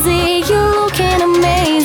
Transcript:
crazy, you're looking amazing.